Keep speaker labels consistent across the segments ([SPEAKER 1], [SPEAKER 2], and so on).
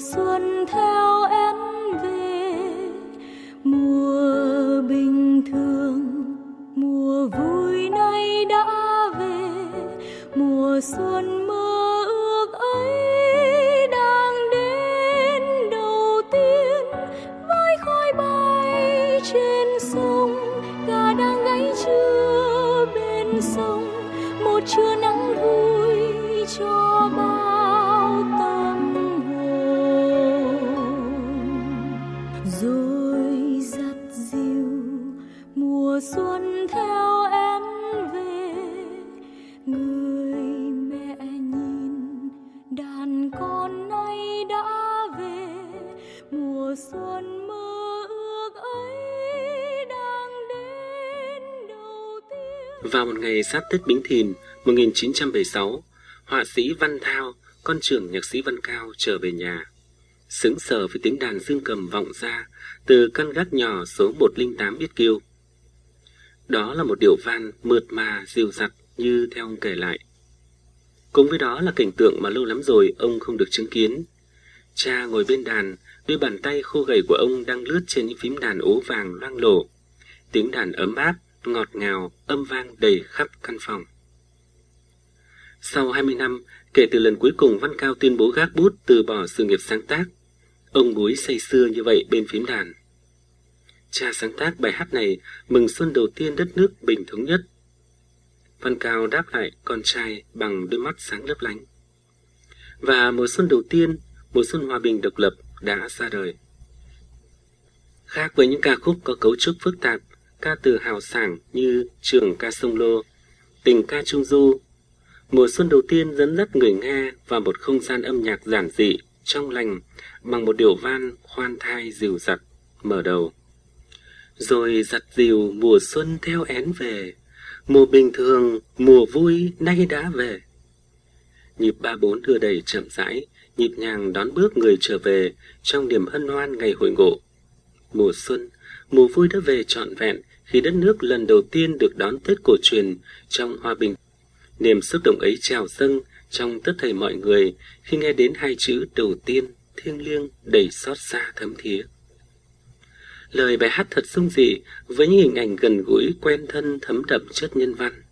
[SPEAKER 1] mùa xuân theo em về, mùa bình thường, mùa vui nay đã về, mùa xuân mơ ước ấy đang đến đầu tiên. Với khói bay trên sông gà đang gáy trưa bên sông, một trưa nắng mùa xuân mơ ước ấy đang đến đầu tiên
[SPEAKER 2] Vào một ngày sát Tết Bính Thìn 1976, họa sĩ Văn Thao, con trưởng nhạc sĩ Văn Cao trở về nhà. Sững sờ với tiếng đàn dương cầm vọng ra từ căn gác nhỏ số 108 Biết Kiêu. Đó là một điệu van mượt mà, dịu dặt như theo ông kể lại. Cùng với đó là cảnh tượng mà lâu lắm rồi ông không được chứng kiến. Cha ngồi bên đàn, đôi bàn tay khô gầy của ông đang lướt trên những phím đàn ố vàng loang lổ. Tiếng đàn ấm áp, ngọt ngào, âm vang đầy khắp căn phòng. Sau 20 năm, kể từ lần cuối cùng Văn Cao tuyên bố gác bút từ bỏ sự nghiệp sáng tác, ông búi say sưa như vậy bên phím đàn. Cha sáng tác bài hát này mừng xuân đầu tiên đất nước bình thống nhất. Văn Cao đáp lại con trai bằng đôi mắt sáng lấp lánh. Và mùa xuân đầu tiên, mùa xuân hòa bình độc lập đã ra đời. Khác với những ca khúc có cấu trúc phức tạp, ca từ hào sảng như trường ca sông lô, tình ca trung du, mùa xuân đầu tiên dẫn dắt người nghe vào một không gian âm nhạc giản dị, trong lành, bằng một điệu van khoan thai dịu dặt, mở đầu. Rồi giặt dìu mùa xuân theo én về, mùa bình thường, mùa vui nay đã về. Nhịp ba bốn đưa đầy chậm rãi, nhịp nhàng đón bước người trở về trong niềm hân hoan ngày hội ngộ. Mùa xuân, mùa vui đã về trọn vẹn khi đất nước lần đầu tiên được đón Tết cổ truyền trong hòa bình. Niềm xúc động ấy trào dâng trong tất thảy mọi người khi nghe đến hai chữ đầu tiên thiêng liêng đầy xót xa thấm thía. Lời bài hát thật sung dị với những hình ảnh gần gũi quen thân thấm đậm chất nhân văn.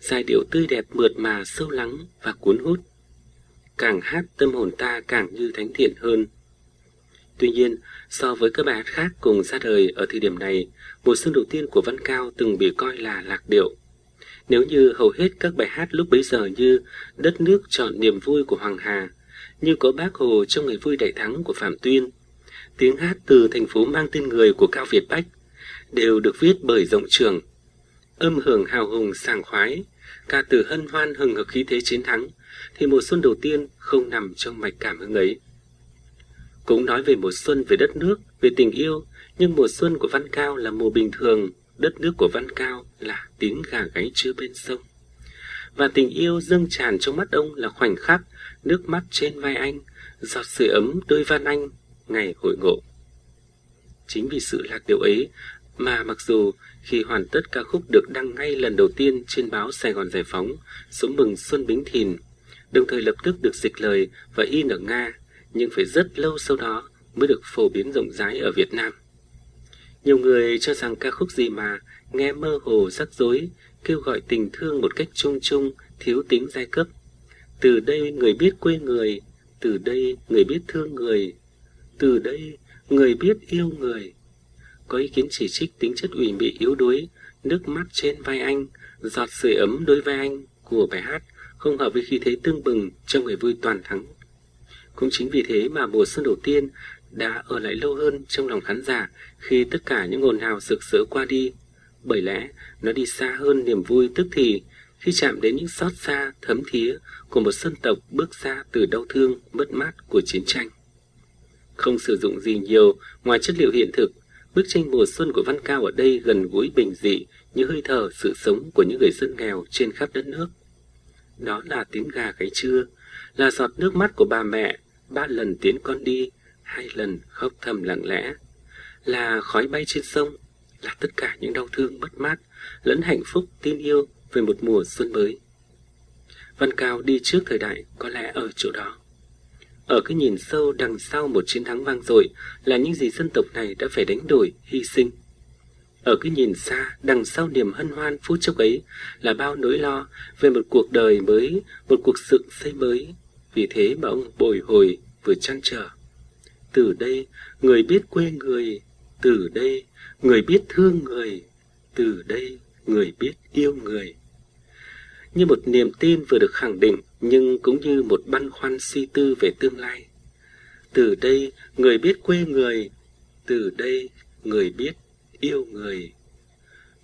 [SPEAKER 2] Giai điệu tươi đẹp mượt mà sâu lắng và cuốn hút. Càng hát tâm hồn ta càng như thánh thiện hơn. Tuy nhiên, so với các bài hát khác cùng ra đời ở thời điểm này, mùa xuân đầu tiên của Văn Cao từng bị coi là lạc điệu. Nếu như hầu hết các bài hát lúc bấy giờ như Đất nước chọn niềm vui của Hoàng Hà, như có Bác Hồ trong ngày vui đại thắng của Phạm Tuyên, tiếng hát từ thành phố mang tên người của Cao Việt Bách, đều được viết bởi giọng trường. Âm hưởng hào hùng sảng khoái, ca từ hân hoan hừng hực khí thế chiến thắng, thì mùa xuân đầu tiên không nằm trong mạch cảm hứng ấy. Cũng nói về mùa xuân, về đất nước, về tình yêu, nhưng mùa xuân của Văn Cao là mùa bình thường, đất nước của Văn Cao là tiếng gà gáy chưa bên sông. Và tình yêu dâng tràn trong mắt ông là khoảnh khắc, nước mắt trên vai anh, giọt sưởi ấm đôi Văn anh, ngày hội ngộ. Chính vì sự lạc điệu ấy mà mặc dù khi hoàn tất ca khúc được đăng ngay lần đầu tiên trên báo Sài Gòn Giải Phóng, số mừng Xuân Bính Thìn, đồng thời lập tức được dịch lời và in ở Nga, nhưng phải rất lâu sau đó mới được phổ biến rộng rãi ở Việt Nam. Nhiều người cho rằng ca khúc gì mà nghe mơ hồ rắc rối, kêu gọi tình thương một cách chung chung, thiếu tính giai cấp. Từ đây người biết quê người, từ đây người biết thương người, từ đây người biết yêu người. Có ý kiến chỉ trích tính chất ủy mị yếu đuối, nước mắt trên vai anh, giọt sưởi ấm đôi vai anh của bài hát không hợp với khí thế tương bừng trong người vui toàn thắng. Cũng chính vì thế mà mùa xuân đầu tiên đã ở lại lâu hơn trong lòng khán giả khi tất cả những ồn hào rực rỡ qua đi. Bởi lẽ nó đi xa hơn niềm vui tức thì khi chạm đến những xót xa thấm thía của một dân tộc bước ra từ đau thương mất mát của chiến tranh. Không sử dụng gì nhiều ngoài chất liệu hiện thực, bức tranh mùa xuân của Văn Cao ở đây gần gũi bình dị như hơi thở sự sống của những người dân nghèo trên khắp đất nước. Đó là tiếng gà gáy trưa, là giọt nước mắt của bà mẹ, ba lần tiến con đi, hai lần khóc thầm lặng lẽ, là khói bay trên sông, là tất cả những đau thương mất mát, lẫn hạnh phúc tin yêu về một mùa xuân mới. Văn Cao đi trước thời đại có lẽ ở chỗ đó. Ở cái nhìn sâu đằng sau một chiến thắng vang dội là những gì dân tộc này đã phải đánh đổi, hy sinh. Ở cái nhìn xa, đằng sau niềm hân hoan phút chốc ấy là bao nỗi lo về một cuộc đời mới, một cuộc sự xây mới. Vì thế mà ông bồi hồi vừa chăn trở. Từ đây, người biết quê người, từ đây, người biết thương người, từ đây, người biết yêu người. Như một niềm tin vừa được khẳng định, nhưng cũng như một băn khoăn suy tư về tương lai. Từ đây, người biết quê người, từ đây, người biết yêu người.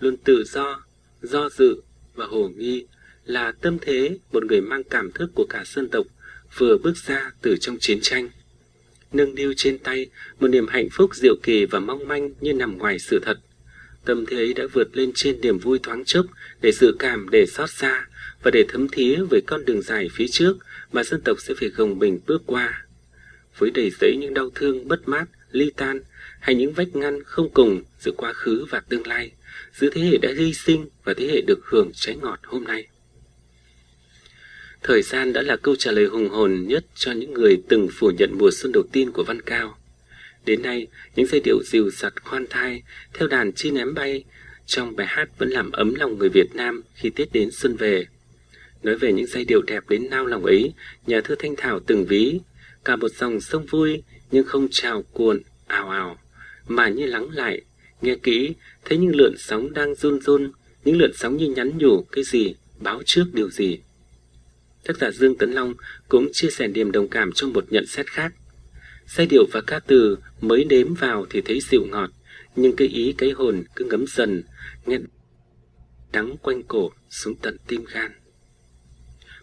[SPEAKER 2] Luôn tự do, do dự và hồ nghi là tâm thế một người mang cảm thức của cả dân tộc vừa bước ra từ trong chiến tranh. Nâng niu trên tay một niềm hạnh phúc diệu kỳ và mong manh như nằm ngoài sự thật. Tâm thế ấy đã vượt lên trên niềm vui thoáng chốc để dự cảm, để xót xa và để thấm thía về con đường dài phía trước mà dân tộc sẽ phải gồng mình bước qua. Với đầy giấy những đau thương bất mát, ly tan hay những vách ngăn không cùng giữa quá khứ và tương lai, giữa thế hệ đã hy sinh và thế hệ được hưởng trái ngọt hôm nay. Thời gian đã là câu trả lời hùng hồn nhất cho những người từng phủ nhận mùa xuân đầu tiên của Văn Cao. Đến nay, những giai điệu dịu dặt khoan thai theo đàn chi ném bay trong bài hát vẫn làm ấm lòng người Việt Nam khi Tết đến xuân về. Nói về những giai điệu đẹp đến nao lòng ấy, nhà thơ Thanh Thảo từng ví, cả một dòng sông vui nhưng không trào cuộn, ào ào, mà như lắng lại, nghe kỹ, thấy những lượn sóng đang run run, những lượn sóng như nhắn nhủ cái gì, báo trước điều gì. Tác giả Dương Tấn Long cũng chia sẻ niềm đồng cảm trong một nhận xét khác. Giai điệu và ca từ mới đếm vào thì thấy dịu ngọt, nhưng cái ý cái hồn cứ ngấm dần, nghe đắng quanh cổ xuống tận tim gan.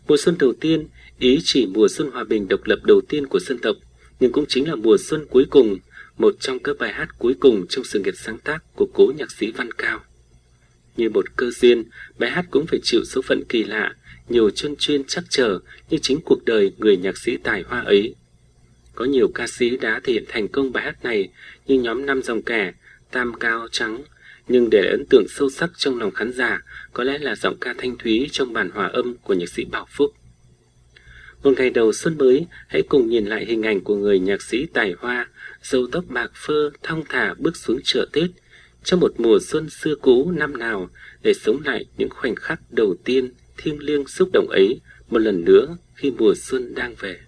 [SPEAKER 2] Mùa xuân đầu tiên, ý chỉ mùa xuân hòa bình độc lập đầu tiên của dân tộc, nhưng cũng chính là mùa xuân cuối cùng, một trong các bài hát cuối cùng trong sự nghiệp sáng tác của cố nhạc sĩ Văn Cao. Như một cơ duyên, bài hát cũng phải chịu số phận kỳ lạ, nhiều chân chuyên chắc chờ như chính cuộc đời người nhạc sĩ tài hoa ấy. Có nhiều ca sĩ đã thể hiện thành công bài hát này như nhóm Năm Dòng Kẻ, Tam Cao Trắng, nhưng để lại ấn tượng sâu sắc trong lòng khán giả có lẽ là giọng ca thanh thúy trong bản hòa âm của nhạc sĩ Bảo Phúc. Một ngày đầu xuân mới, hãy cùng nhìn lại hình ảnh của người nhạc sĩ tài hoa, dâu tóc bạc phơ, thong thả bước xuống chợ Tết, trong một mùa xuân xưa cũ năm nào để sống lại những khoảnh khắc đầu tiên thiêng liêng xúc động ấy một lần nữa khi mùa xuân đang về.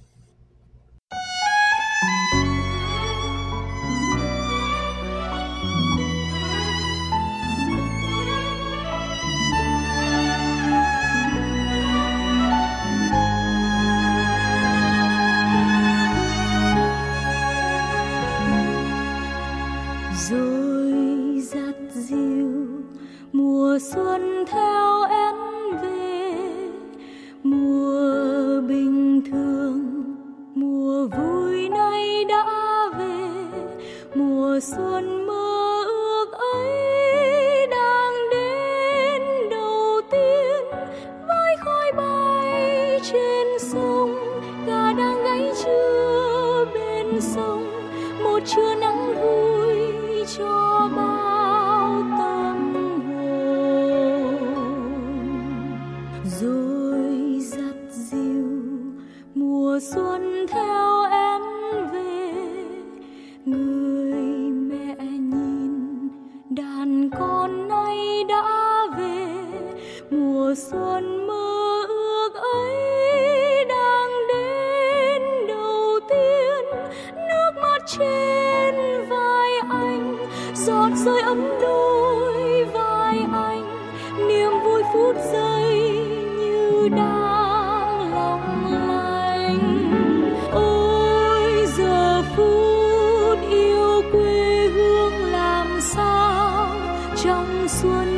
[SPEAKER 1] 我们。trong xuân.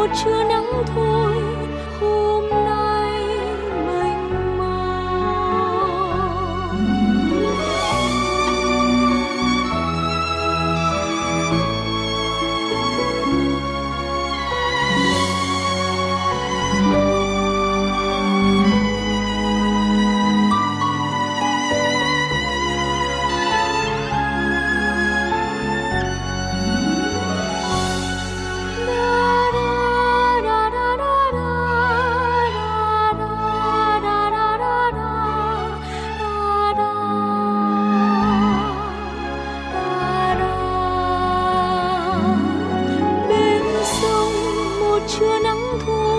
[SPEAKER 1] một trưa nắng thôi. Hôm chưa nắng thu